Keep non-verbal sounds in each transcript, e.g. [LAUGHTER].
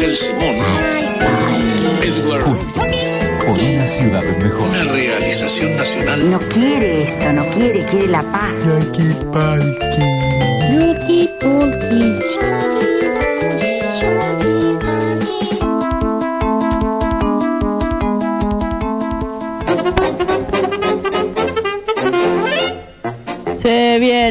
Michelle Simón, Edward Por una ciudad mejor. una realización nacional. No quiere esto, no quiere, quiere la paz. Se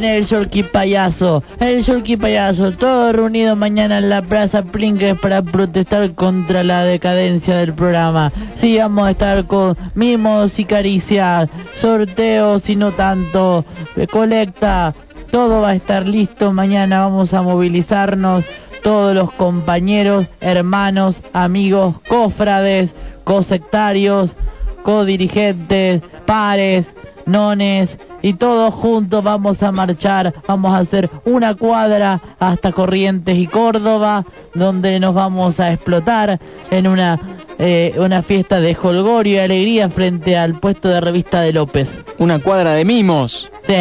el Yolki Payaso, el Yolki Payaso, todo reunido mañana en la Plaza Pringles para protestar contra la decadencia del programa. Sí, vamos a estar con mimos y caricias, sorteos y no tanto, eh, colecta, todo va a estar listo. Mañana vamos a movilizarnos todos los compañeros, hermanos, amigos, cofrades, cosectarios, codirigentes, pares, nones y todos juntos vamos a marchar, vamos a hacer una cuadra hasta Corrientes y Córdoba, donde nos vamos a explotar en una eh, una fiesta de jolgorio y alegría frente al puesto de revista de López. Una cuadra de mimos. Sí,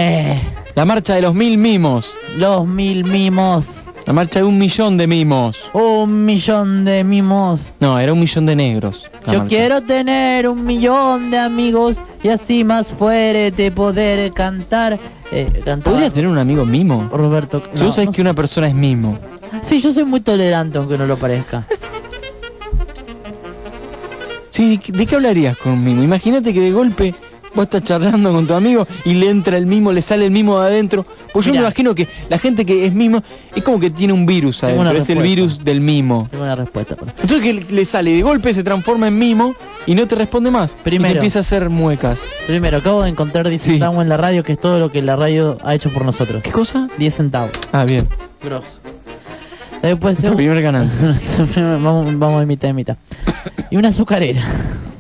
La marcha de los mil mimos. los mil mimos, La marcha de un millón de mimos. un millón de mimos. No, era un millón de negros. Yo marcha. quiero tener un millón de amigos y así más fuerte poder cantar. Eh, cantar. ¿Podrías tener un amigo mimo? Roberto. Si no, sabés no que una persona es mimo. Sí, yo soy muy tolerante aunque no lo parezca. Sí, ¿de qué- ¿de qué hablarías con un mimo? Imagínate que de golpe vos estás charlando con tu amigo y le entra el mimo, le sale el mimo de adentro. Pues yo Mirá. me imagino que la gente que es mimo es como que tiene un virus Tengo adentro, una es el respuesta. virus del mimo. Tengo una respuesta. para- Entonces que le sale, de golpe se transforma en mimo y no te responde más. Y Primero. te empieza a hacer muecas. Primero, acabo de encontrar 10 Sí. centavos en la radio, que es todo lo que la radio ha hecho por nosotros. ¿Qué cosa? 10 centavos. Ah, bien. Grosso. Después primera ganancia. [LAUGHS] vamos, vamos de mitad de mitad. Y una azucarera.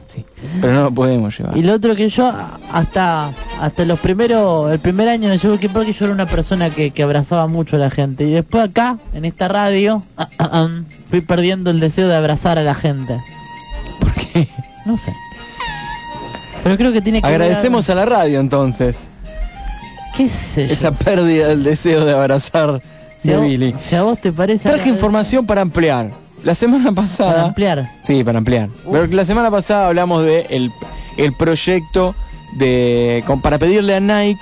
Sí. Pero no lo podemos llevar. Y lo otro que yo hasta hasta los primeros el primer año de Yuki Park yo era una persona que, que abrazaba mucho a la gente y después acá en esta radio fui perdiendo el deseo de abrazar a la gente. ¿Por qué? No sé. Pero creo que tiene que ver Agradecemos a la radio entonces. qué sé yo. Esa pérdida del deseo de abrazar si, de a vos, Billy. si a vos te parece Traje información para ampliar. La semana pasada... para ampliar. Sí, para ampliar. Uf. Pero la semana pasada hablamos de el, el proyecto de con- para pedirle a Nike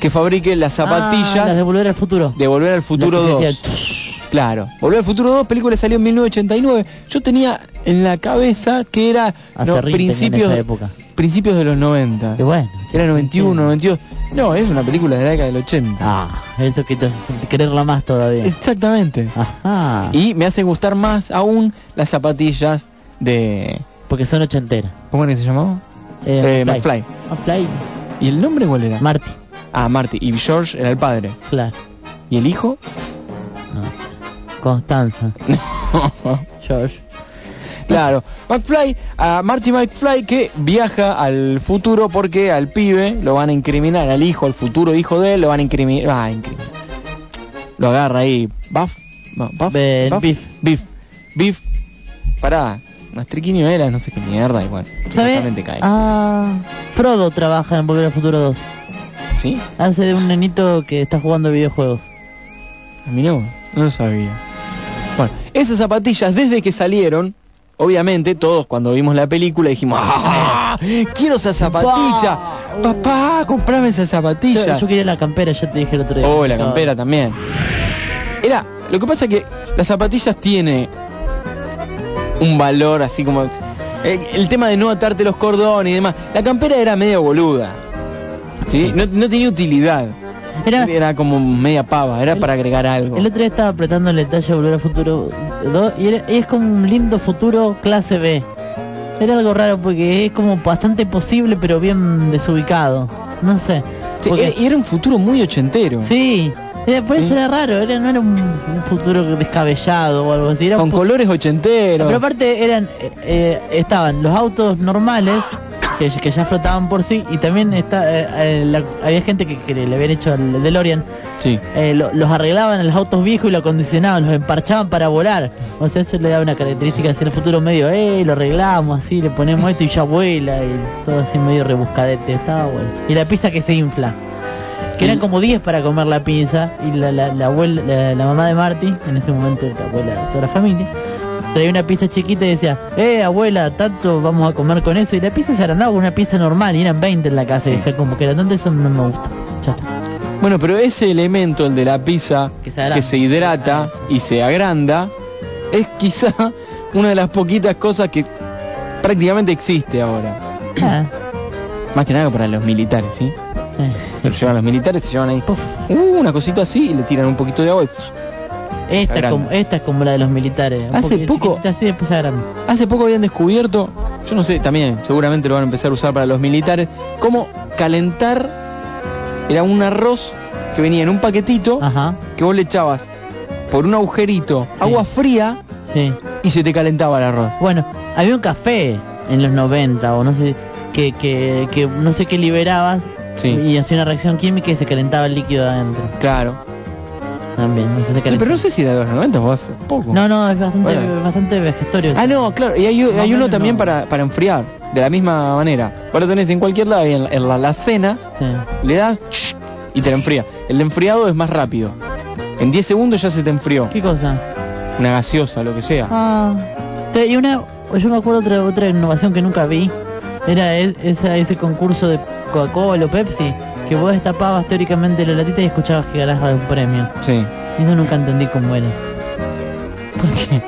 que fabrique las zapatillas Ah, las de volver al futuro. de Volver al Futuro Las 2. que se decía, Claro. Volver al Futuro 2, película salió en 1989. Yo tenía en la cabeza que era no, principios esa época. principios de los 90. Y bueno. Era 91, 92. No, es una película de la década del 80. Ah, eso que te quererla más todavía. Exactamente. Ajá. Y me hace gustar más aún las zapatillas de Porque son ochenteras. ¿Cómo era que se llamaba? Eh, Eh, McFly. McFly. ¿Y el nombre cuál era? Marty. ah, Marty. Y George era el padre. Claro. ¿Y el hijo? No. Constanza. [LAUGHS] George. [LAUGHS] claro. McFly, a Marty McFly que viaja al futuro porque al pibe lo van a incriminar, al hijo, al futuro hijo de él, lo van a incriminar. Ah, incriminar. Lo agarra ahí. Buff. Buff. Ben- Buff, Biff. Biff. Biff. Pará. Unas triquiñuelas, no sé qué mierda. ¿Sabes? supuestamente cae. Ah, Frodo trabaja en Volver al Futuro 2. ¿Sí? Hace de un nenito que está jugando videojuegos. A mí no, no lo sabía. Bueno, esas zapatillas desde que salieron, obviamente todos cuando vimos la película dijimos, [LAUGHS] ¡Ah! ¡Quiero esa zapatilla! ¡Papá, comprame esa zapatilla! yo quería la campera, ya te dije el otro día. Oh, la No, campera también. Era, lo que pasa es que las zapatillas tiene un valor así como el, el tema de no atarte los cordones y demás. La campera era medio boluda. ¿sí? No, no tenía utilidad. Era, Era como media pava, era El- para agregar algo. el otro día estaba apretando el detalle de Volver al Futuro 2 y, era- y es como un lindo futuro clase B. Era algo raro porque es como bastante posible pero bien desubicado. No sé. Sí, Porque- era un futuro muy ochentero. Sí, era, por eso Sí. era raro, era, no era un, un futuro descabellado o algo así. Era con colores ochenteros. Pero aparte eran eh, eh, estaban los autos normales que, que ya flotaban por sí y también está eh, la- había gente que, que le habían hecho al DeLorean Sí. eh, lo- los arreglaban en los autos viejos y lo acondicionaban, los emparchaban para volar. O sea, eso le da una característica hacia el futuro medio, eh, lo arreglamos así, le ponemos esto y ya vuela y todo así medio rebuscadete, estaba bueno. Y la pizza que se infla. Que eran como 10 para comer la pizza y la, la, la abuela, la, la mamá de Marty, en ese momento la abuela de toda la familia, traía una pizza chiquita y decía, eh, abuela, tanto vamos a comer con eso. Y la pizza se agrandaba con una pizza normal y eran 20 en la casa. Y decía, como que era tanto eso no me gusta. Está. Bueno, pero ese elemento, el de la pizza, Que se que se hidrata Ah, y se agranda, es quizá [LAUGHS] una de las poquitas cosas que prácticamente existe ahora. Ah, Más que nada para los militares, ¿sí? Eh. Pero llevan los militares, se llevan ahí Puf. uh, una cosita así y le tiran un poquito de agua. y- Esta, es como, esta es como la de los militares. un Hace poco- Así después se. Hace poco habían descubierto, yo no sé, también seguramente lo van a empezar a usar para los militares, cómo calentar era un arroz que venía en un paquetito Ajá, que vos le echabas por un agujerito Sí. agua fría sí. y se te calentaba el arroz. Bueno, había un café en los 90 o no sé, que, que, que no sé qué liberabas Sí. y hacía una reacción química y se calentaba el líquido adentro. Claro. También, no sé, se Sí, calentaba. pero no sé si era de los 90 o hace poco. No, no, es bastante, Bueno. bastante vegetorio. Ah, no, claro, y hay, hay uno también no. para, para enfriar, de la misma manera. Vos lo tenés en cualquier lado y en, la- en la alacena Sí. le das y te lo enfría. El de enfriado es más rápido. En 10 segundos ya se te enfrió. ¿Qué cosa? Una gaseosa, lo que sea. Ah, y una, yo me acuerdo otra otra innovación que nunca vi, era e- esa, ese concurso de Coca-Cola o Pepsi, que vos destapabas teóricamente la latita y escuchabas que ganabas un premio. Sí. Y eso nunca entendí cómo era. ¿Por qué?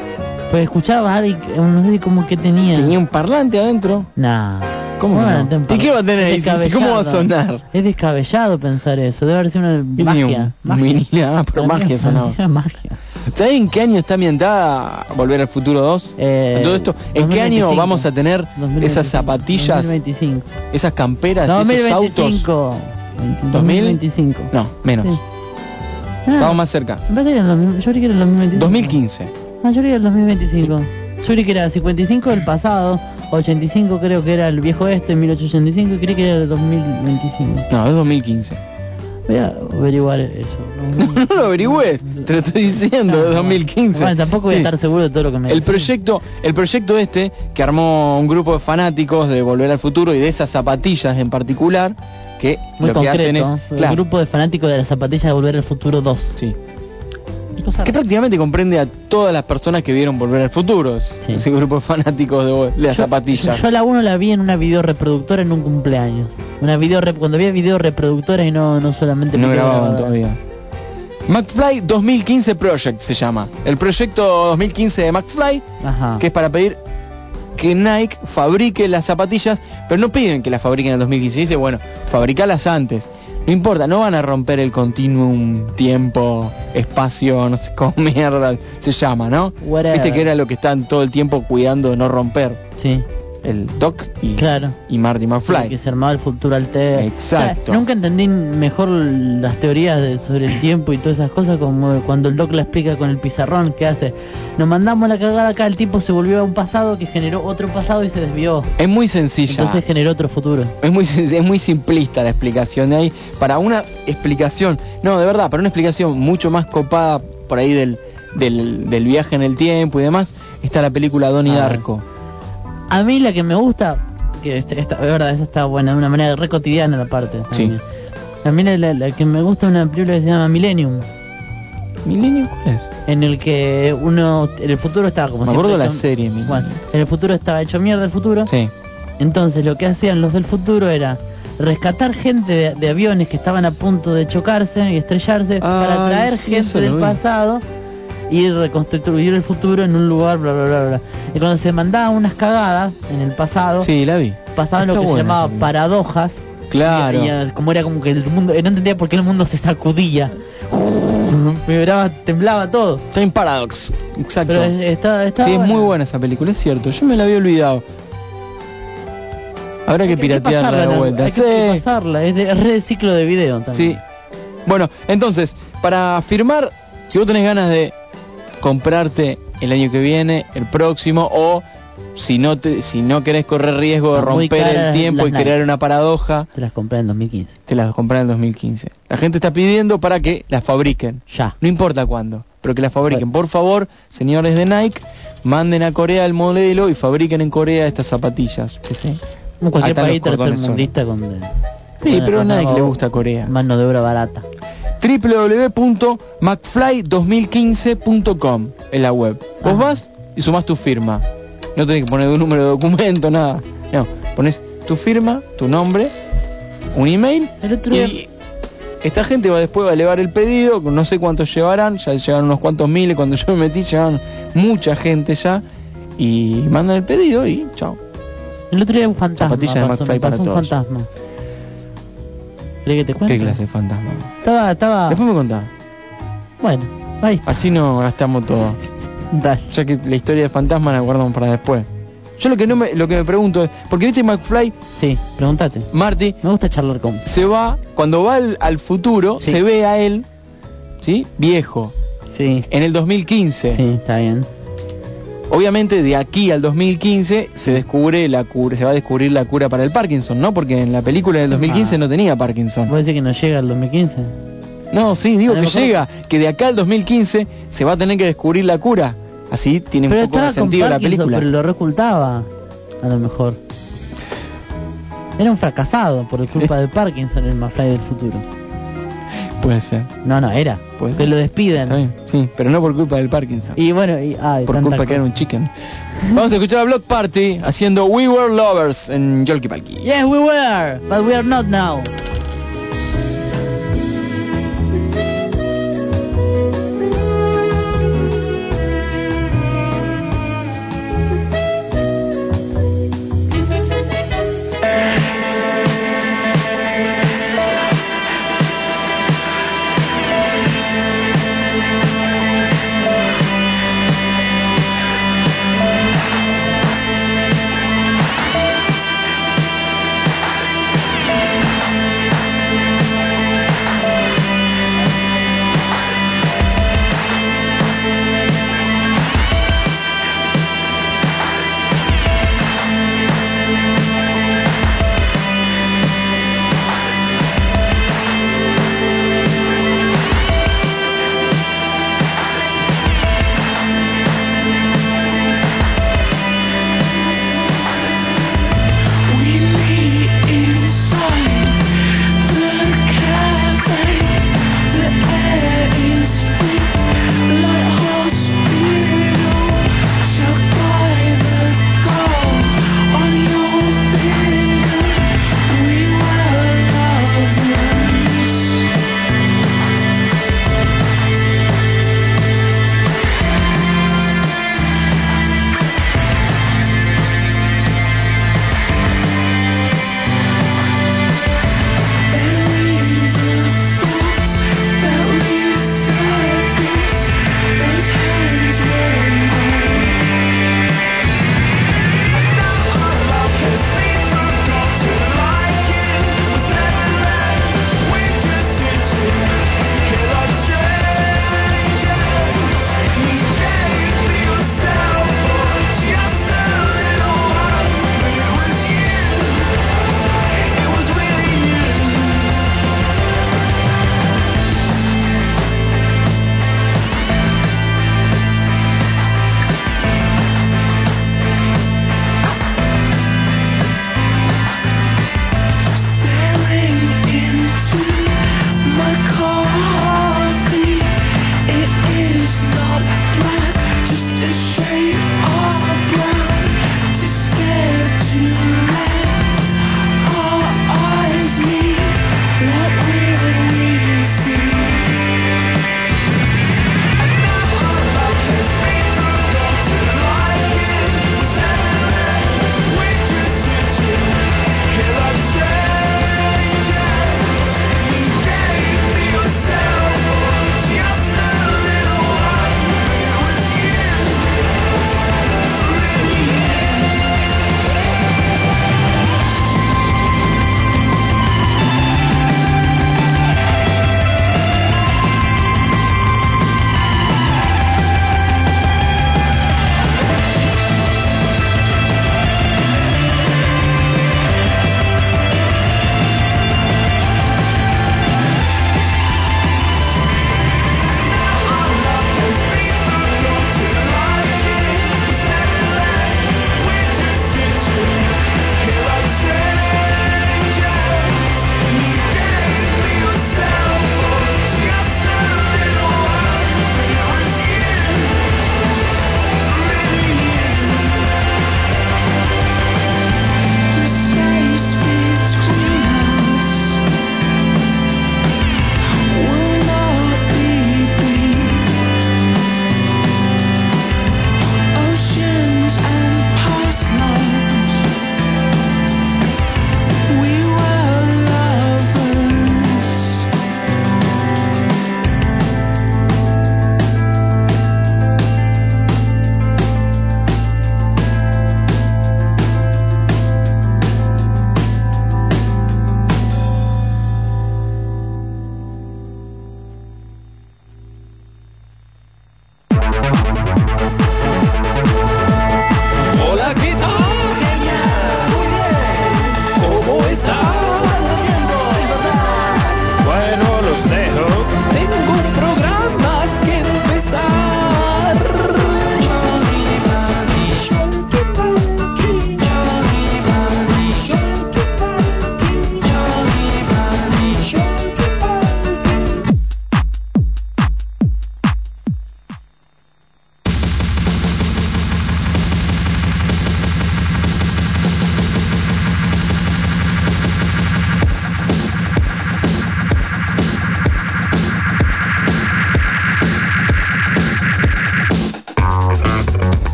Pues escuchabas a alguien, que- no sé cómo que tenía. Tenía un parlante adentro. Nah. ¿Cómo que van a no? tener ¿Y qué va a tener sí, ¿Cómo va a sonar? Es descabellado pensar eso. Debe haber sido una ¿Qué tenía magia. un- ah, pero magia sonaba. magia. ¿Sabes en qué año está ambientada Volver al Futuro 2? Eh, Todo esto, ¿en qué año 2025? vamos a tener 2025, esas zapatillas, 2025. esas camperas, esos autos? 2025. 2025. No, menos. Sí. Ah, Vamos más cerca. me parece que era el 2000 yo creí que era el 2025. 2015. Ah, yo creí que era el 2025. Yo creí que era 55 del pasado, 85 creo que era el viejo este, 1885, y creí que era el 2025. No, es 2015. Voy a averiguar eso. No, [LAUGHS] no lo averigües, te lo estoy diciendo, es 2015. Bueno, tampoco voy a Sí. estar seguro de todo lo que me El decís. proyecto, el proyecto este que armó un grupo de fanáticos de Volver al Futuro y de esas zapatillas en particular que Muy lo que hacen es el claro, grupo de fanáticos de las zapatillas de Volver al Futuro 2. sí, Y cosas que prácticamente comprende a todas las personas que vieron Volver al Futuro, Sí. ese grupo de fanáticos de, de las Yo- zapatillas. Yo la uno la vi en una video reproductora en un cumpleaños. Una video cuando había video reproductoras y no, no solamente no grababan todavía. McFly 2015 Project se llama. El proyecto 2015 de McFly Ajá. que es para pedir que Nike fabrique las zapatillas, pero no piden que las fabriquen en el 2015, dice, bueno, fabricalas antes. No importa, no van a romper el continuum tiempo, espacio, no sé cómo mierda se llama, ¿no? Whatever. Viste que era lo que están todo el tiempo cuidando de no romper Sí, el Doc y, claro. y Marty McFly. Que se armaba el futuro alterno. Exacto. O sea, nunca entendí mejor las teorías de- sobre el tiempo y todas esas cosas como cuando el Doc la explica con el pizarrón que hace. Nos mandamos la cagada acá, el tipo se volvió a un pasado que generó otro pasado y se desvió. Es muy sencilla. Entonces generó otro futuro. Es muy, es muy simplista la explicación de ahí. Para una explicación, no, de verdad, para una explicación mucho más copada por ahí del, del, del viaje en el tiempo y demás, está la película Donnie Ah. Darko. A mí la que me gusta, que este- esta, es verdad, esa está buena, de una manera re cotidiana la parte. Sí. también. A mí la, la- la que me gusta es una película que se llama Millennium, ¿Milenio cuál es? en el que uno, en el futuro estaba como Me acuerdo de la serie, Millennium. Bueno, en el futuro estaba hecho mierda el futuro. Sí. Entonces lo que hacían los del futuro era rescatar gente de, de aviones que estaban a punto de chocarse y estrellarse para traer sí, gente del vi. pasado y reconstruir el futuro en un lugar, bla, bla, bla, bla. Y cuando se mandaban unas cagadas en el pasado, Sí, la vi. pasaban lo que se llamaba también. paradojas. Claro. Y, y, eh, como era como que el mundo, no entendía por qué el mundo se sacudía. Vibraba, temblaba todo. Time Paradox. Exacto. Pero es- está, está sí, es muy buena esa película, es cierto. Yo me la había olvidado. Habrá que piratearla de vuelta. Hay que Sí. pasarla, es de es re ciclo de video también. Sí. Bueno, entonces, para firmar, si vos tenés ganas de comprarte el año que viene, el próximo, o si no te, si no querés correr riesgo de romper el tiempo y crear una paradoja, Te las compré en 2015. te las compras en el 2015. La gente está pidiendo para que las fabriquen. Ya. No importa cuándo, pero que las fabriquen. Por favor, señores de Nike, manden a Corea el modelo y fabriquen en Corea estas zapatillas. Que sí. Como cualquier país tercermundista con... Sí, pero a Nike le gusta Corea. Mano de obra barata. www.macfly2015.com es la web. Vos vas, y sumás tu firma. No tenés que poner un número de documento, [LAUGHS] nada. No, pones tu firma, tu nombre, un email El otro día- y esta gente va después va a elevar el pedido, no sé cuántos llevarán, ya llegaron unos cuantos miles, cuando yo me metí llegaron mucha gente ya y mandan el pedido y chao. El otro día un fantasma Zapatillas de pasó, McFly me pasó para un todos. fantasma. ¿Querés que te cuente? ¿Qué clase de fantasma? Estaba, estaba... Después me contás. Bueno, ahí está. Así no gastamos todo. [LAUGHS] Dale. Ya que la historia de fantasma la guardamos para después. Yo lo que no me, lo que me pregunto es, porque viste McFly, Sí, pregúntate. Marty, Me gusta charlar con... se va, cuando va al, al futuro, Sí. se ve a él, ¿sí? Viejo, Sí, en el 2015. sí, está bien. Obviamente de aquí al 2015 se descubre la cura, se va a descubrir la cura para el Parkinson, ¿no? Porque en la película del 2015 Ah. no tenía Parkinson. ¿Vos decís que no llega al 2015? No, sí, digo que mejor- llega, que de acá al 2015 se va a tener que descubrir la cura. Así tiene Pero un poco de sentido la película. pero lo recultaba. A lo mejor. Era un fracasado por culpa [LAUGHS] del Parkinson el McFly del futuro. Puede ser. No, no, era. Puede Se ser. lo Está despiden. bien, sí, pero no por culpa del Parkinson. Y bueno, y, por culpa que era un chicken. Vamos a escuchar a Block Party haciendo We Were Lovers en Yolki Palki. Yes, we were, but we are not now.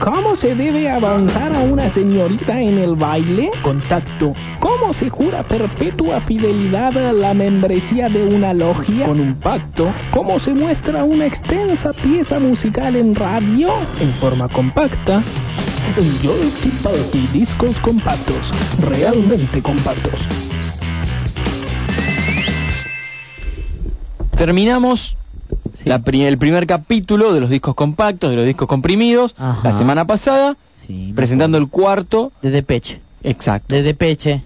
¿Cómo se debe avanzar a una señorita en el baile? Contacto. ¿Cómo se jura perpetua fidelidad a la membresía de una logia? Con un pacto. ¿Cómo se muestra una extensa pieza musical en radio? En forma compacta. Yolki Palki discos compactos. Realmente compactos. Terminamos Sí. la pri- el primer capítulo de los discos compactos, de los discos comprimidos, Ajá. la semana pasada, Sí, presentando el cuarto, De Depeche. exacto. De Depeche.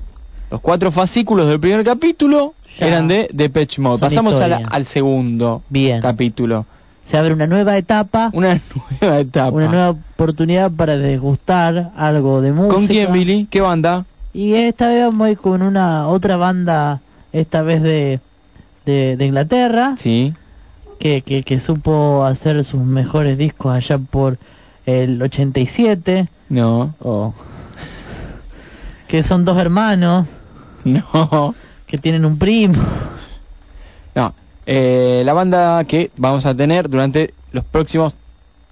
Los cuatro fascículos del primer capítulo Ya. eran de Depeche Mode. Son Pasamos a la- historia. al segundo Bien. capítulo. Se abre una nueva etapa. [LAUGHS] Una nueva etapa. Una nueva oportunidad para degustar algo de música. ¿Con quién, Billy? ¿Qué banda? Y esta vez ir con una otra banda, esta vez de, de, de Inglaterra, Sí. Que, que, que supo hacer sus mejores discos allá por el 87, No. o que son dos hermanos, No. que tienen un primo. No. Eh, la banda que vamos a tener durante los próximos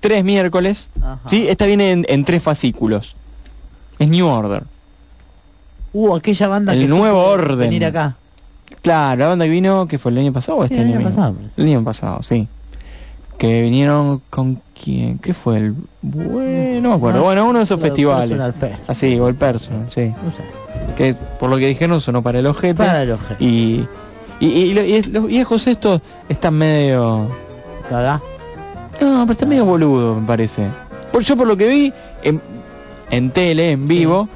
tres miércoles. Ajá. Sí, esta viene en, en tres fascículos. Es New Order. Uh, aquella banda El que nuevo orden. venir acá. Claro, la banda que vino, que fue el año pasado o este Sí, el año pasado. El año pasado, sí. que vinieron con quién, ¿qué fue el? Bueno, no me acuerdo. No, bueno, uno de esos festivales. Así, o el Personal, sí. Que por lo que dijeron sonó para el ojete. Para el ojete. Y, y, y los viejos estos están medio... Cagá. No, pero está medio boludo, me parece. Por yo por lo que vi en, en tele, en vivo,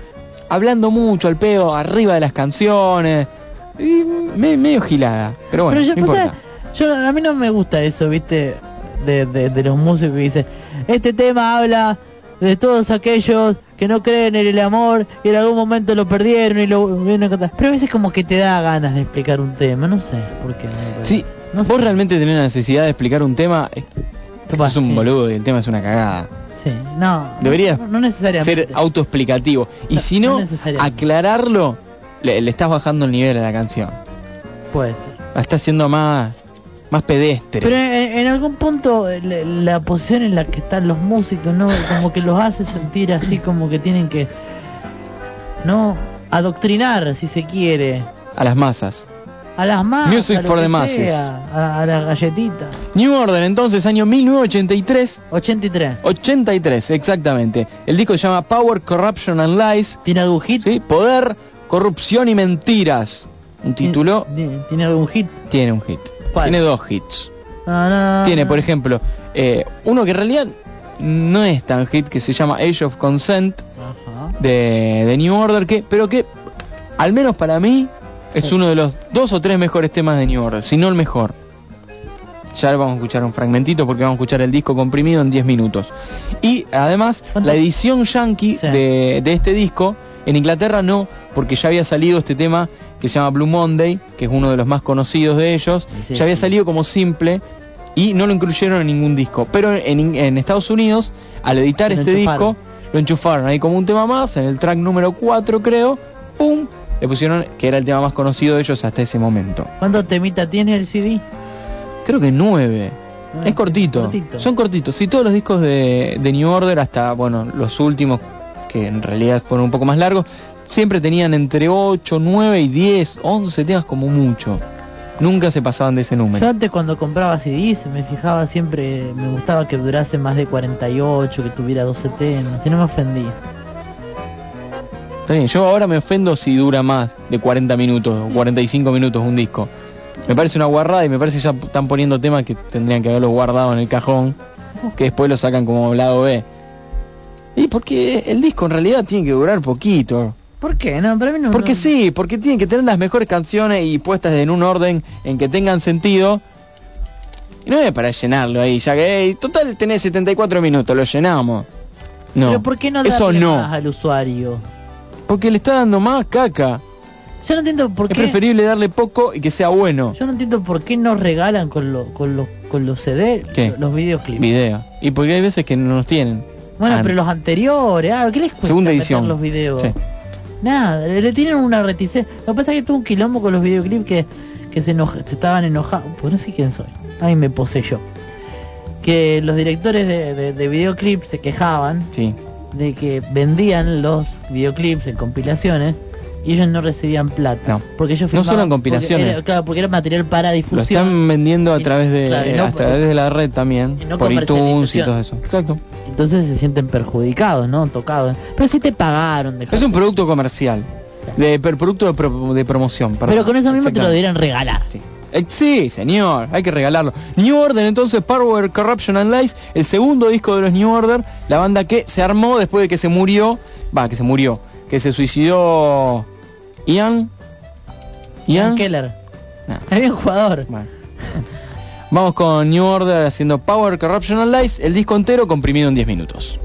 hablando mucho al pedo, arriba de las canciones. Y me- medio gilada. Pero bueno, Pero yo, no importa. yo- a mí no me gusta eso, viste, de, de, de los músicos que dicen, este tema habla de todos aquellos que no creen en el amor y en algún momento lo perdieron y lo a. Pero a veces como que te da ganas de explicar un tema, no sé por qué. no. Sí, no vos sé. realmente tenés la necesidad de explicar un tema. eh, Capaz, sos un sí. boludo y el tema es una cagada. Sí, no. Deberías no, no necesariamente. Ser autoexplicativo. Y si no aclararlo, le, le estás bajando el nivel a la canción. Puede ser. La estás haciendo más, más pedestre. Pero en, en algún punto la, la posición en la que están los músicos, ¿no? Como que los hace sentir así como que tienen que, ¿no? Adoctrinar, si se quiere, A las masas. a las masas. Music a for the masses. sea, a, a las galletitas. New Order, entonces, año 1983. 83. 83, exactamente. El disco se llama Power, Corruption and Lies. ¿Tiene algún hit? ¿sí? Poder, corrupción y mentiras. Un título ¿Tiene, tiene algún hit? tiene un hit. ¿Cuál? Tiene dos hits. No, no, Tiene, por ejemplo, eh, uno que en realidad no es tan hit, que se llama Age of Consent Ajá. de, de New Order, que, pero que, al menos para mí, es uno de los dos o tres mejores temas de New Order, si no el mejor. Ya vamos a escuchar un fragmentito porque vamos a escuchar el disco comprimido en 10 minutos. Y además, ¿Cuánto? la edición yankee Sí. de, de este disco, en Inglaterra no, porque ya había salido este tema que se llama Blue Monday, que es uno de los más conocidos de ellos, Sí, ya había salido como simple y no lo incluyeron en ningún disco. Pero en, en Estados Unidos, al editar este enchufaron. disco, lo enchufaron ahí como un tema más, en el track número 4 creo, ¡pum! Le pusieron que era el tema más conocido de ellos hasta ese momento. ¿Cuántos temitas tiene el CD? Creo que 9. Ah, Es cortito. cortito. Son cortitos. Sí, todos los discos de, de New Order, hasta bueno, los últimos, que en realidad fueron un poco más largos, siempre tenían entre 8, 9 y 10, 11 temas como mucho. Nunca se pasaban de ese número. Yo antes cuando compraba CDs me fijaba siempre, me gustaba que durase más de 48, que tuviera 12 temas, si no me ofendía. Está bien, yo ahora me ofendo si dura más de 40 minutos o 45 minutos un disco. Me parece una guarrada y me parece que ya están poniendo temas que tendrían que haberlos guardado en el cajón, que después lo sacan como lado B. Y porque el disco en realidad tiene que durar poquito. ¿Por qué? No, para mí no. Porque no- sí, porque tienen que tener las mejores canciones y puestas en un orden en que tengan sentido. Y no es para llenarlo ahí, ya que, hey, total tenés 74 minutos, lo llenamos. No, Pero ¿por qué no eso darle no, más al usuario? porque le está dando más caca. Yo no entiendo por Es qué. preferible darle poco y que sea bueno. Yo no entiendo por qué nos regalan con, lo, con, los con los CD ¿Qué? los videoclips. Video. Y porque hay veces que no nos tienen. Bueno, Ah, pero los anteriores, ah, ¿qué les cuesta Segunda edición. los videos? Sí. Nada, le, le tienen una reticencia. Lo que pasa es que tuvo un quilombo con los videoclips que, que se, enoja- se estaban enojados. Pues no sé quién soy. Ahí me poseyó. Que los directores de, de, de videoclips se quejaban Sí. de que vendían los videoclips en compilaciones y ellos no recibían plata. No. Porque ellos No solo en compilaciones. porque era- claro, porque era material para Lo difusión. están vendiendo a través de claro, y no a través de la red también, no por iTunes y todo eso. Exacto. Entonces se sienten perjudicados, ¿no? Tocados. Pero si te pagaron. Es un producto comercial, de per- producto de, pro- de promoción. perdón. Pero con eso mismo te lo deberían regalar. Sí. Eh, sí, señor, hay que regalarlo. New Order, entonces, Power, Corruption and Lies, el segundo disco de los New Order, la banda que se armó después de que se murió, va, que se murió, que se suicidó Ian. Ian. Keller. Nah, [LAUGHS] Había un jugador. bueno. Vamos con New Order haciendo Power, Corruption and Lies, el disco entero comprimido en 10 minutos.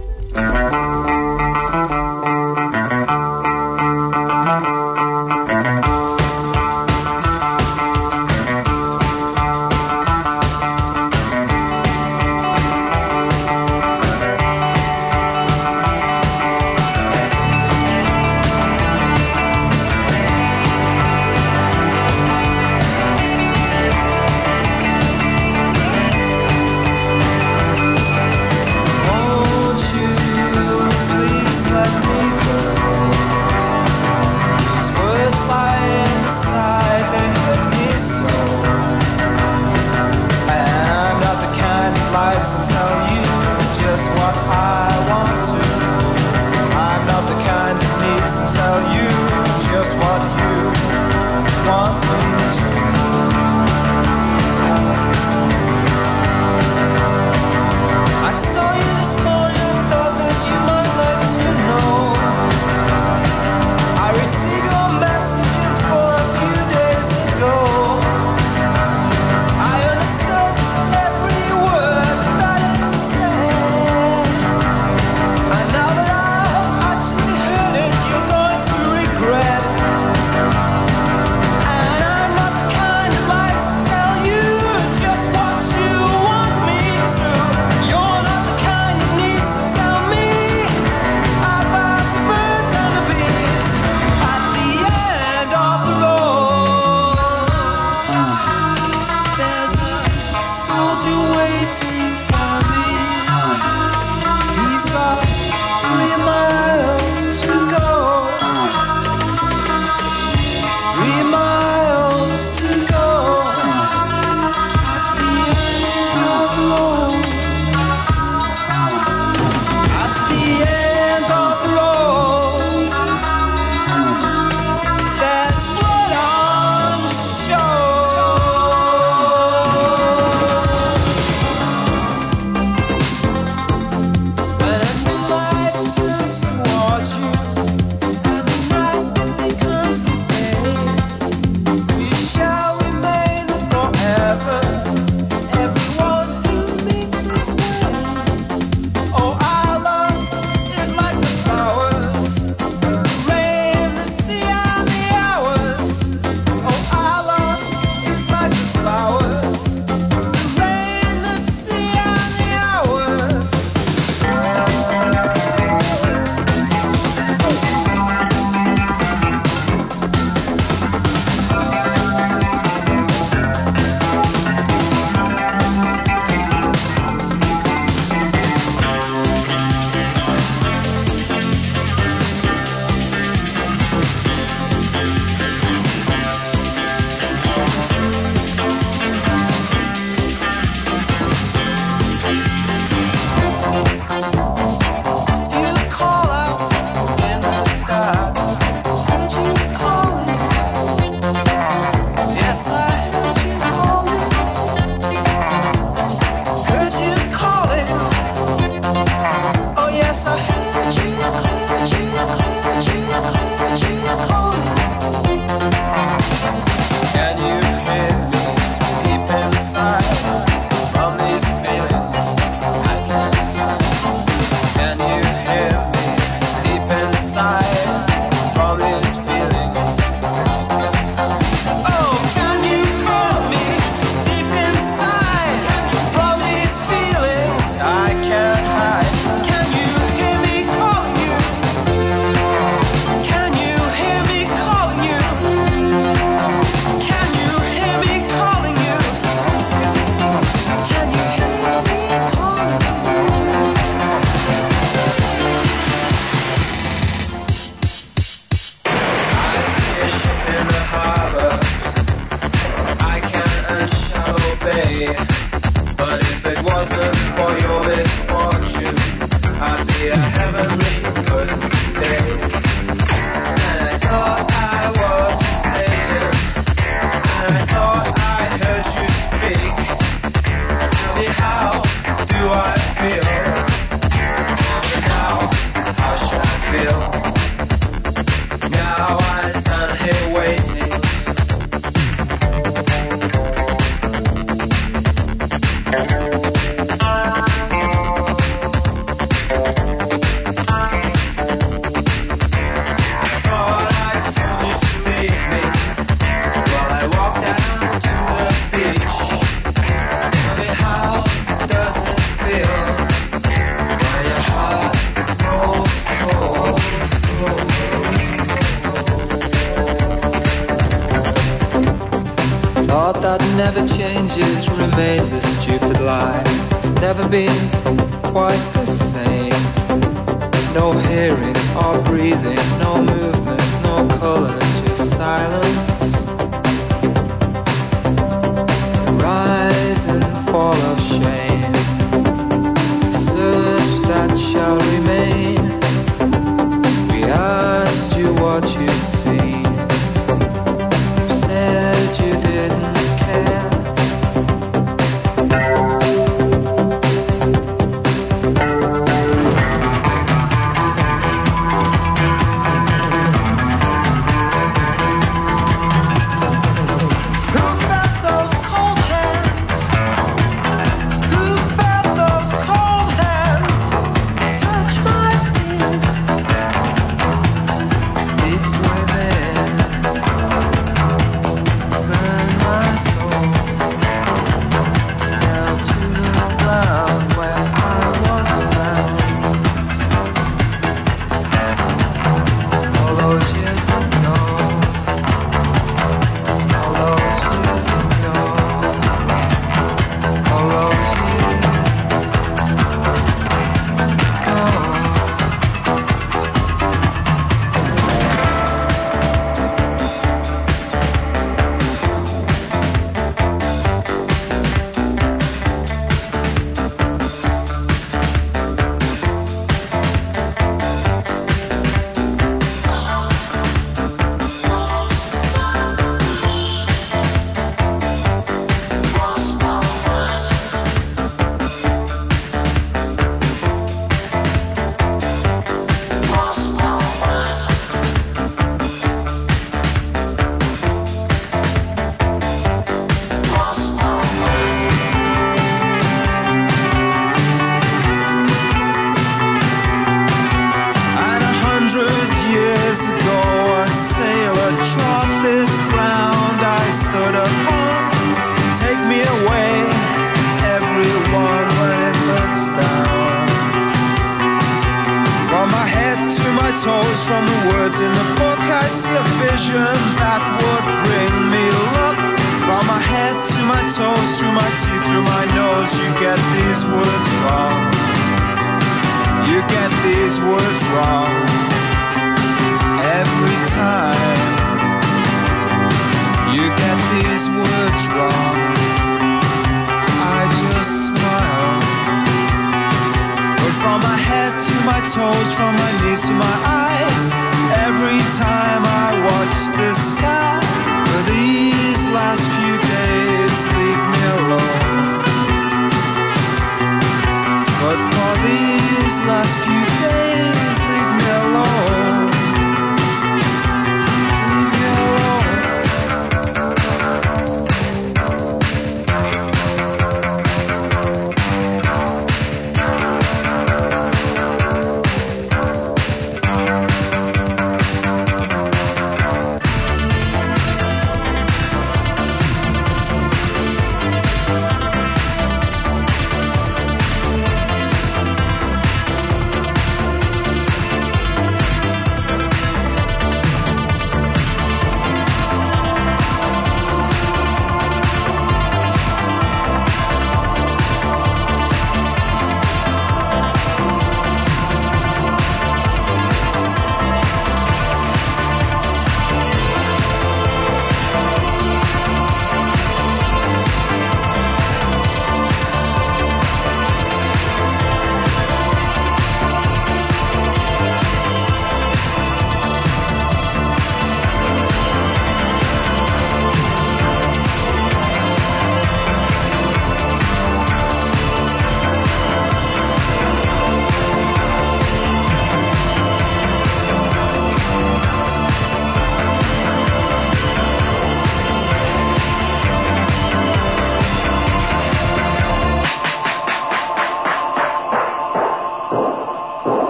shame.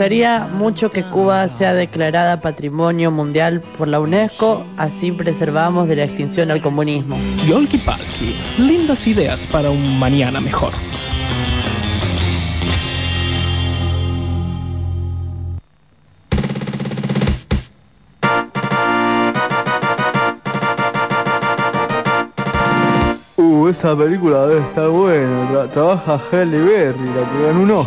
gustaría mucho que Cuba sea declarada Patrimonio Mundial por la UNESCO, así preservamos de la extinción al comunismo. Yolki Palki, lindas ideas para un mañana mejor. Uh, esa película debe estar buena. Trabaja Halle Berry, la que ganó un.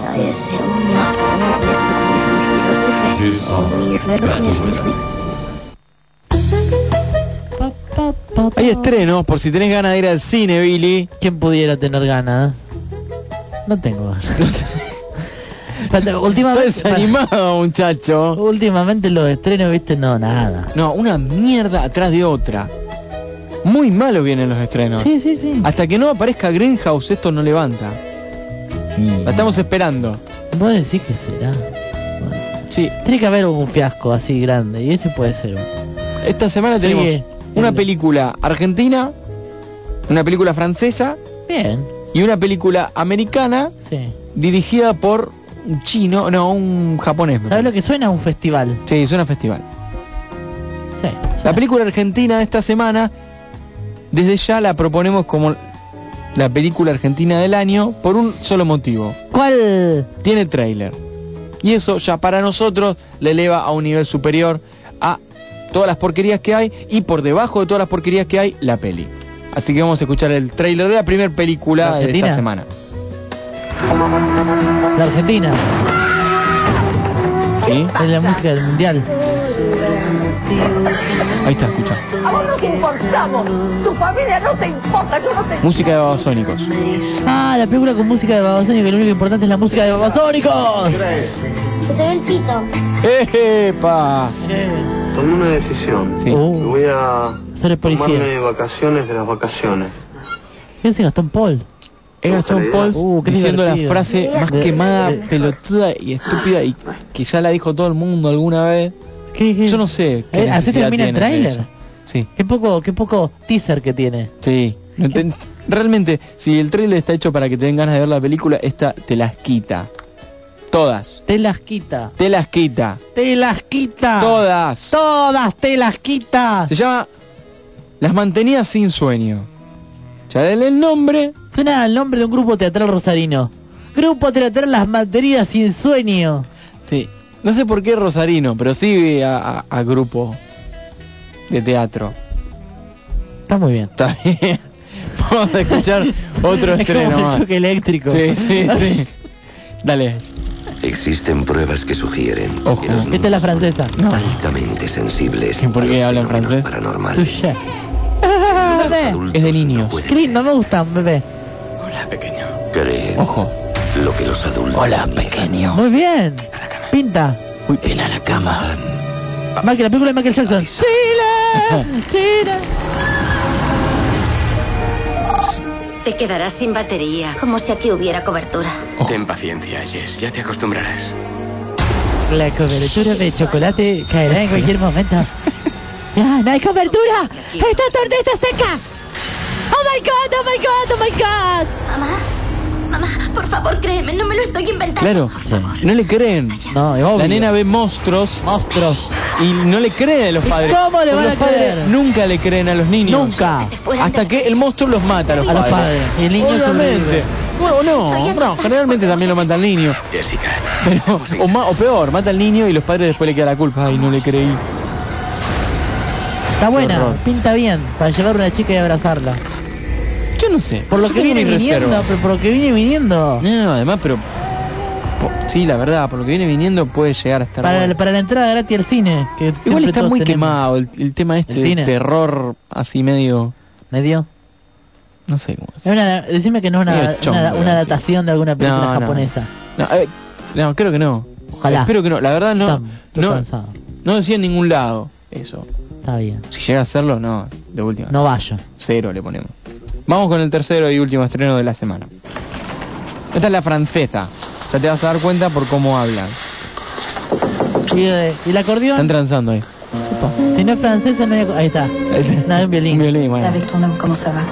Hay estrenos, por si tenés ganas de ir al cine, Billy. ¿Quién pudiera tener ganas? No tengo ganas. Últimamente, desanimado, muchacho. últimamente los estrenos, viste, no, nada. No, una mierda atrás de otra. Muy malos vienen los estrenos. Sí, sí, sí. Hasta que no aparezca Greenhouse, esto no levanta. La estamos esperando. Vos decís que será. Sí, Tiene que haber un fiasco así grande y ese puede ser esta semana tenemos una el- película argentina, una película francesa Bien, y una película americana sí. dirigida por un chino, no, un japonés. ¿Sabes lo que suena a un festival? Sí, suena a festival. Sí. La película argentina de esta semana, desde ya la proponemos como la película argentina del año por un solo motivo. ¿Cuál? Tiene tráiler. Y eso ya para nosotros le eleva a un nivel superior a todas las porquerías que hay y por debajo de todas las porquerías que hay, la peli. Así que vamos a escuchar el tráiler de la primera ¿La película de esta semana. La Argentina. ¿Sí? Es la música del mundial. Ahí está, escucha. A vos no te importamos. Tu familia no te importa. Yo no te Música de babasónicos. Ah, la película con música de Babasónico, que lo único importante es la música de Babasónicos. Se te ve el pito. ¡Epa! Eh, Tomé una decisión. Sí. uh, Voy a ser tomarme vacaciones de las vacaciones. ¿Qué es Gastón Paul? Es Gastón Pauls Uh, diciendo la frase más quemada, pelotuda y estúpida y que ya la dijo todo el mundo alguna vez. ¿Qué, qué? Yo no sé qué Eh, ¿Así termina el tráiler? Sí, Qué poco, qué poco teaser que tiene. sí. No Realmente, si el tráiler está hecho para que te den ganas de ver la película, esta te las quita. Todas. Te las quita. Te las quita. Te las quita. Todas. Todas te las quita. Se llama Las mantenidas sin sueño. Ya denle el nombre. Suena al nombre de un grupo teatral rosarino. Grupo teatral Las Mantenidas Sin Sueño. Sí. No sé por qué Rosarino, pero sí a, a- a grupo de teatro. Está muy bien. Está bien. [LAUGHS] Vamos a escuchar [LAUGHS] otro es estreno como el eléctrico. Sí, sí, sí. [LAUGHS] Dale. Existen pruebas que sugieren Ojo. que los Esta es la francesa. niños altamente sensibles ¿Y por a qué hablan fenómenos francés? paranormales. Es de niños. no Qué lindo, me gustan, bebé. creer Ojo. lo que los adultos niegan. Muy bien. Pinta. Uy, En la cama. Michael, la película de Michael Jackson. Chile. [LAUGHS] Chile. Te quedarás sin batería. Como si aquí hubiera cobertura. Ten paciencia, Jess, ya te acostumbrarás. La cobertura de chocolate caerá en cualquier momento. [LAUGHS] Ya, no hay cobertura. Esta torta está seca. Oh my god, oh my god, oh my god. Mamá, mamá, por favor, créeme, no me lo estoy inventando. Claro. No le creen. No, es obvio. La nena ve monstruos Monstruos. y no le creen a los ¿Y padres. cómo le van a creer? Nunca le creen a los niños. Nunca. Hasta que el monstruo los mata a los A los padres. padres. Y el niño Obviamente. sobrevive. Bueno, no, no, generalmente también lo mata al niño. Jessica. Pero, o, ma- o peor, mata al niño y los padres después le queda la culpa. Ay, no le creí. Está buena, pinta bien para llevar a una chica y abrazarla. No sé. Por lo Yo que viene viniendo, pero por lo que viene viniendo. No, además, pero... sí, la verdad, por lo que viene viniendo puede llegar a estar Para, bueno. para la entrada gratis al cine. Que Igual está muy tenemos. quemado el, el tema este ¿El de terror así medio... ¿Medio? No sé cómo Es una, decime que no es una, una, una sí. adaptación de alguna película No, no. japonesa. No, eh, no, creo que no. Ojalá. Espero que no. La verdad no. No, cansado. no decía en ningún lado eso. Está bien. Si llega a hacerlo, no. De última. No vaya. Cero le ponemos. Vamos con el tercero y último estreno de la semana. Esta es la francesa. Ya te vas a dar cuenta por cómo hablan. ¿Y, eh, ¿y el acordeón? Están transando ahí. Si no es francesa, no hay... Ahí está. No, es un violín. Un violín, bueno. ton homme, ¿cómo se va?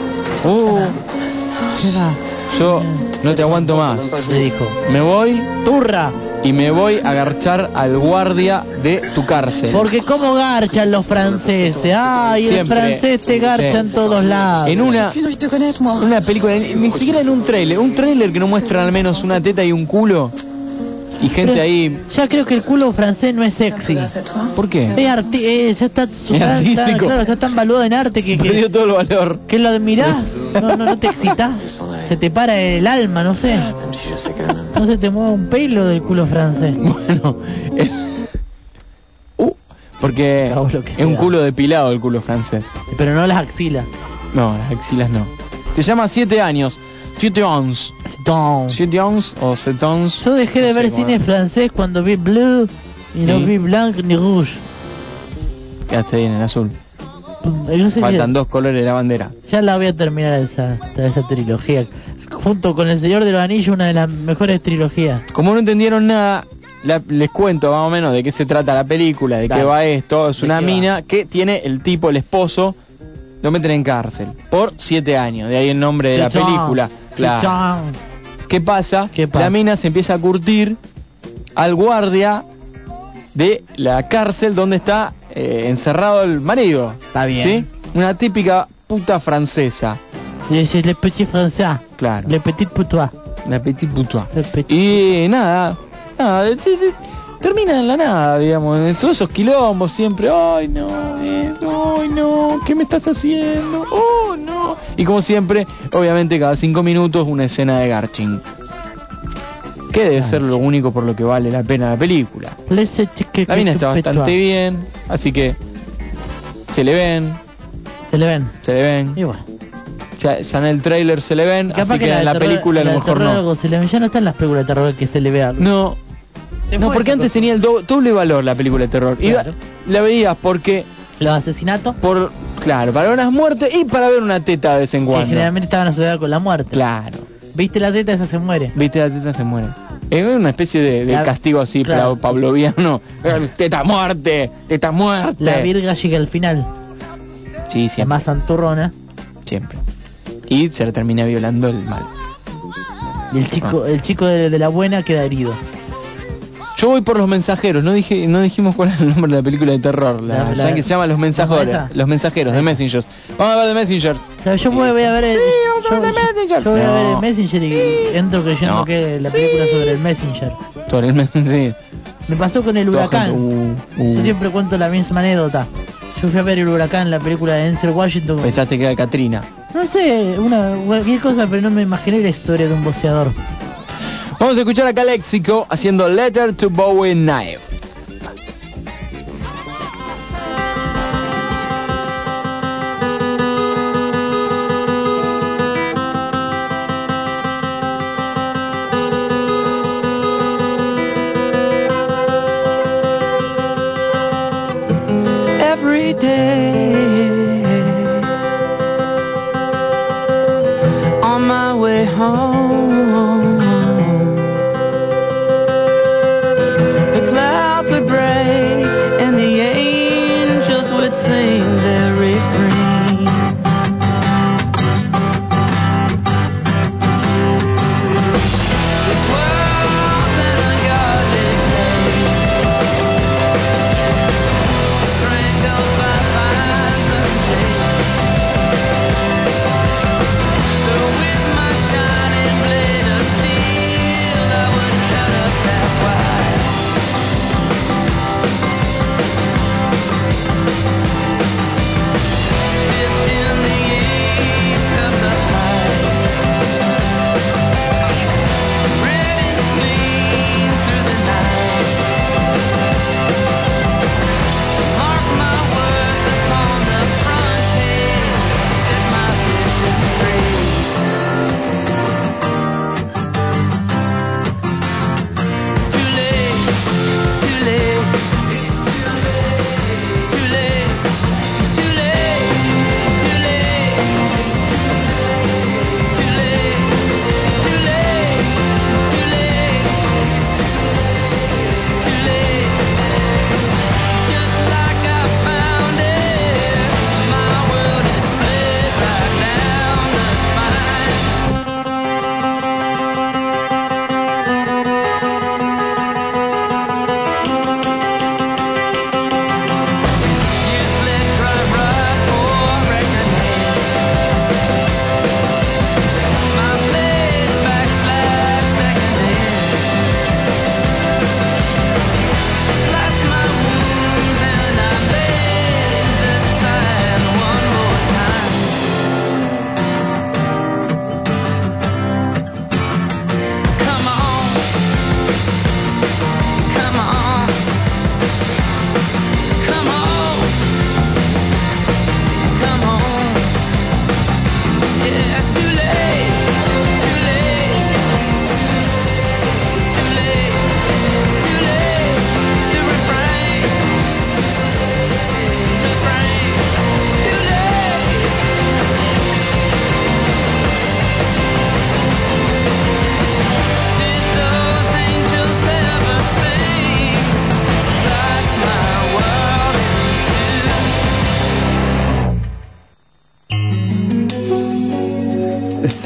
Uh, ¿Qué va? yo no te aguanto más. Le dijo. Me voy ¡Turra! Y me voy a agarchar al guardia de tu cárcel. Porque cómo garchan los franceses. Ay, el Siempre. francés te garcha Sí. en todos lados. En una, una película, ni, ni siquiera en un trailer, un trailer que no muestra al menos una teta y un culo. Y gente Pero ahí. Ya creo que el culo francés no es sexy. ¿Por qué? Es arti eh, ya está, su- Es está- artístico. claro, está tan valuado en arte que, que, todo el valor. que lo admirás, no, no, no te excitas, se te para el alma, no sé. No se te mueve un pelo del culo francés. Bueno, es- Uh, porque es un culo depilado el culo francés. Pero no las axilas. No, las axilas no. Se llama 7 años. 7 ons. 7 ons o 7 ons. Yo dejé de No ver cómo cine francés cuando vi Bleu y no vi Blanc ni Rouge. Quedaste ahí en el azul. Eh, No sé si- Faltan dos colores de la bandera. Ya la voy a terminar esa, esa trilogía. Junto con El Señor de los Anillos, una de las mejores trilogías. Como no entendieron nada, la- les cuento más o menos de qué se trata la película, de Dale. qué va esto. Es ¿De una va? mina que tiene el tipo, el esposo, lo meten en cárcel por 7 años. De ahí el nombre de la película. Claro. ¿Qué pasa? ¿Qué pasa? La mina se empieza a curtir al guardia de la cárcel donde está eh, encerrado el marido. Está bien. ¿Sí? Una típica puta francesa. Es le petit français, Claro. le petit putois. La petit putois. Le petit- Y nada, nada, termina en la nada, digamos, en todos esos quilombos siempre, ay no, eh, ay no, ¿qué me estás haciendo? Oh no. Y como siempre, obviamente cada cinco minutos una escena de Garching. Que debe ser lo único por lo que vale la pena la película. La mina está bastante bien, así que se le ven, Se le ven. se le ven. Y bueno. Ya, ya en el tráiler se le ven, Capaz así que, la en la terror- película a lo mejor no. algo se le. Ya no están las películas de terror que se le ve algo. No, no, porque antes cosa. tenía el do- doble valor la película de terror. Iba- la veías porque Los asesinatos, por claro, para ver unas muertes y para ver una teta de vez en que cuando. generalmente estaban asociadas con la muerte. Claro. ¿Viste la teta? Esa se muere. Viste la teta se muere. Es una especie de, de La- castigo así claro. pavloviano. [LAUGHS] Teta muerte, teta muerte. La virga llega al final. Sí, La siempre, más santurrona. siempre. Y se le termina violando el mal. Y el chico, el chico de, de la buena queda herido. Yo voy por los mensajeros, no dije, no dijimos cuál es el nombre de la película de terror, la, La- la- ¿saben que se llama Los Mensajeros, los mensajeros de Messengers. Vamos a ver de Messengers. O sea, yo voy, voy a ver el, vamos a yo, ver de Messenger. yo voy a ver el Messenger y entro creyendo No. que la película sobre el Messenger. Todo el Messenger. Me pasó con el huracán. uh, uh. Yo siempre cuento la misma anécdota. Yo fui a ver el huracán, la película de Denzel Washington. Pensaste que era Katrina. No sé, una cualquier cosa, pero no me imaginé la historia de un boxeador. Vamos a escuchar a Léxico haciendo Letter to Bowie Knife. every day. On my way home,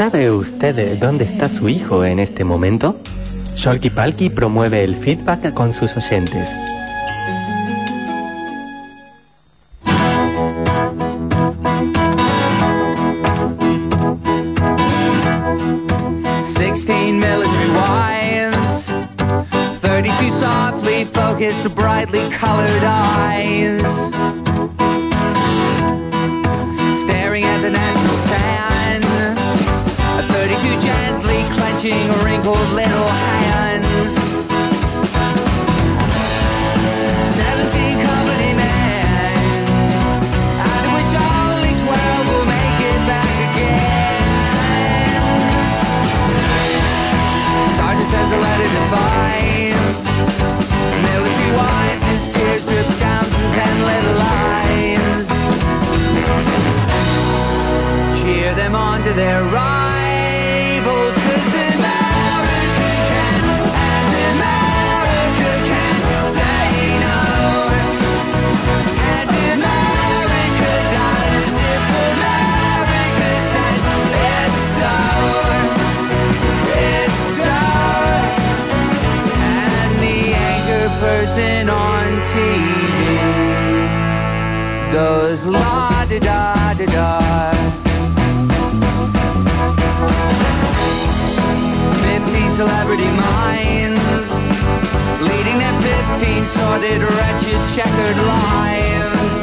¿Sabe usted dónde está su hijo en este momento? Sholky Palky promueve el feedback con sus oyentes. TV goes la da da da da. Fifty celebrity minds leading their fifteen sordid, wretched, checkered lives.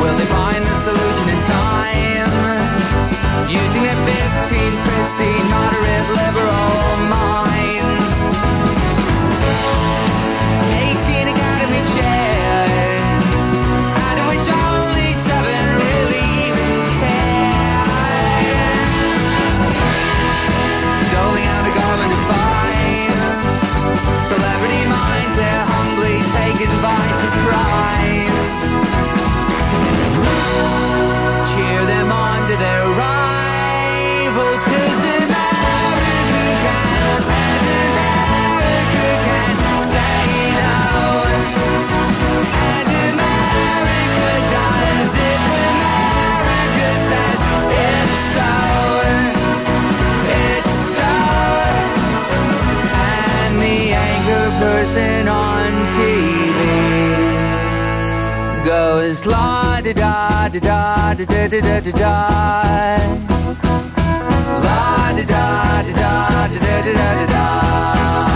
Will they find the solution in time? Using their fifteen pristine, moderate, liberal minds. Taken by surprise. Cheer them on to their rivals, 'cause America can, and America can say no. And America does if America says it's so. TV goes la da da da da da da da da da. La da da da da da da da da da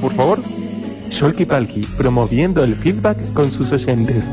por favor? Sholky Palki, promoviendo el feedback con sus oyentes.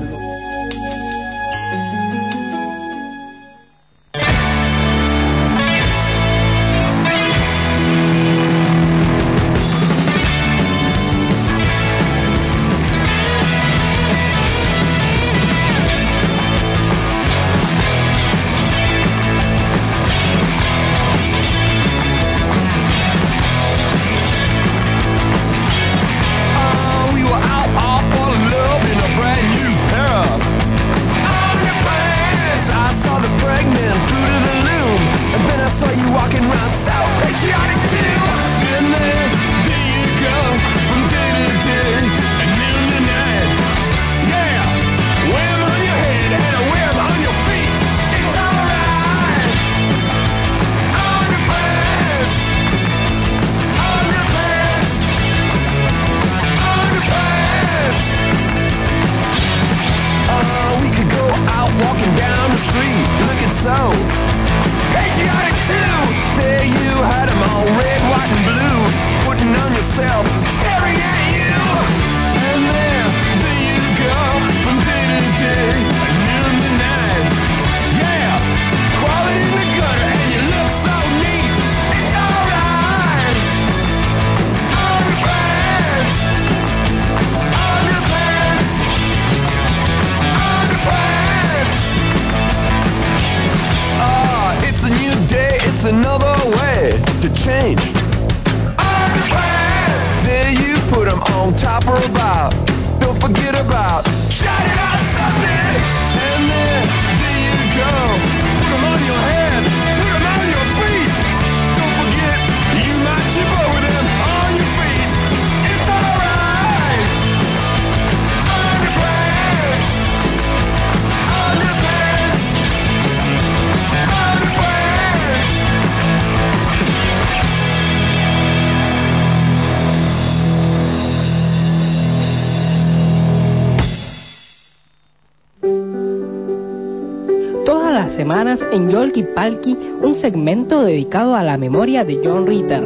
Las semanas en Yolki Palki, un segmento dedicado a la memoria de John Ritter.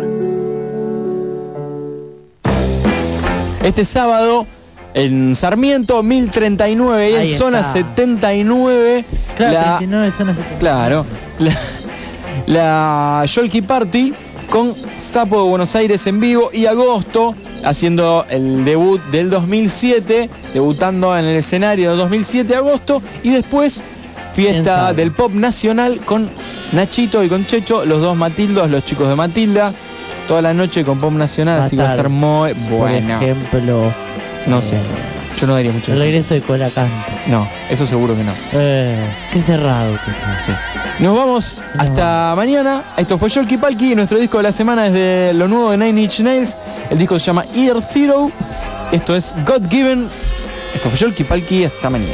Este sábado en Sarmiento 1039 y Ahí en zona está. 79. Claro, la, 39 zona 70. Claro. La, la Yolki Party con Sapo de Buenos Aires en vivo y agosto haciendo el debut del 2007, debutando en el escenario del 2007 agosto y después fiesta del pop nacional con Nachito y con Checho, los dos Matildos, los chicos de Matilda, toda la noche con pop nacional, así que va a estar muy bueno. Por ejemplo, No sé, yo no daría mucho. el regreso de Colacante. No, eso seguro que no. Eh, qué cerrado que sea. Nos vamos hasta mañana. Esto fue Yolki Palki. Nuestro disco de la semana es de lo nuevo de Nine Inch Nails. El disco se llama Ear Zero. Esto es God Given. Esto fue Yolki Palki. Hasta mañana.